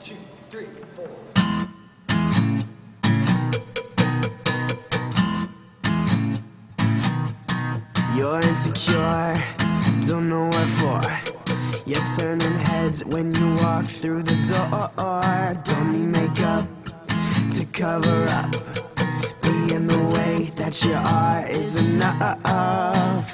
two, three, four. You're insecure, don't know what for. You're turning heads when you walk through the door. Don't need makeup to cover up. Being the way that you are is enough.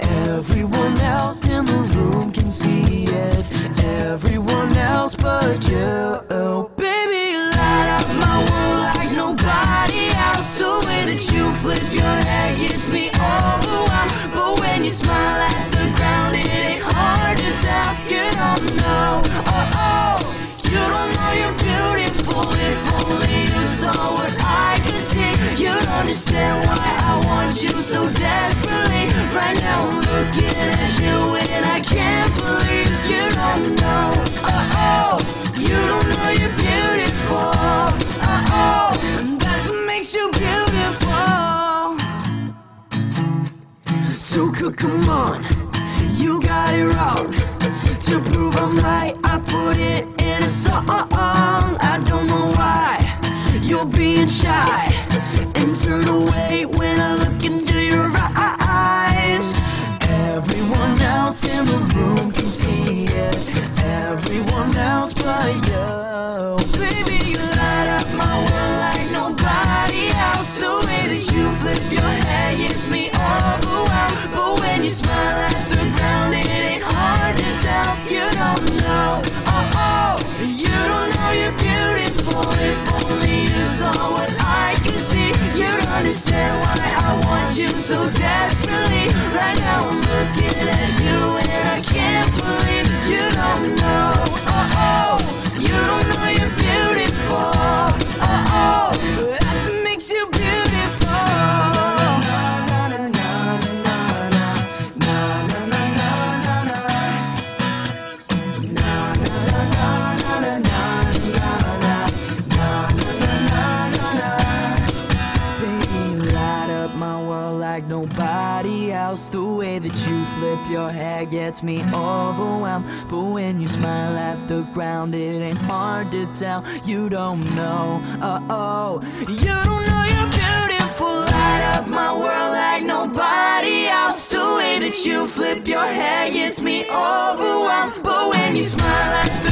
Everyone else in the room can see it. Everyone else but you. You flip your hair gets me overwhelmed. But when you smile at the ground, it ain't hard to tell. You don't know, oh oh. You don't know you're beautiful. If only you saw what I could see, you'd understand So c- come on, you got it wrong. To prove I'm right, I put it in a song. I don't know why you're being shy and turn away when I look into your eyes. Everyone else in the room can see it. Everyone else but you. Baby, you light up my world like nobody else. The way that you flip your hair gets me overwhelmed. You smile at the ground, it ain't hard to tell. You don't know, oh oh. You don't know you're beautiful. If only you saw what I can see, you'd understand why I want you so desperately. Else. The way that you flip your hair gets me overwhelmed. But when you smile at the ground, it ain't hard to tell. You don't know, oh oh. You don't know you're beautiful. Light up my world like nobody else. The way that you flip your hair gets me overwhelmed. But when you smile at the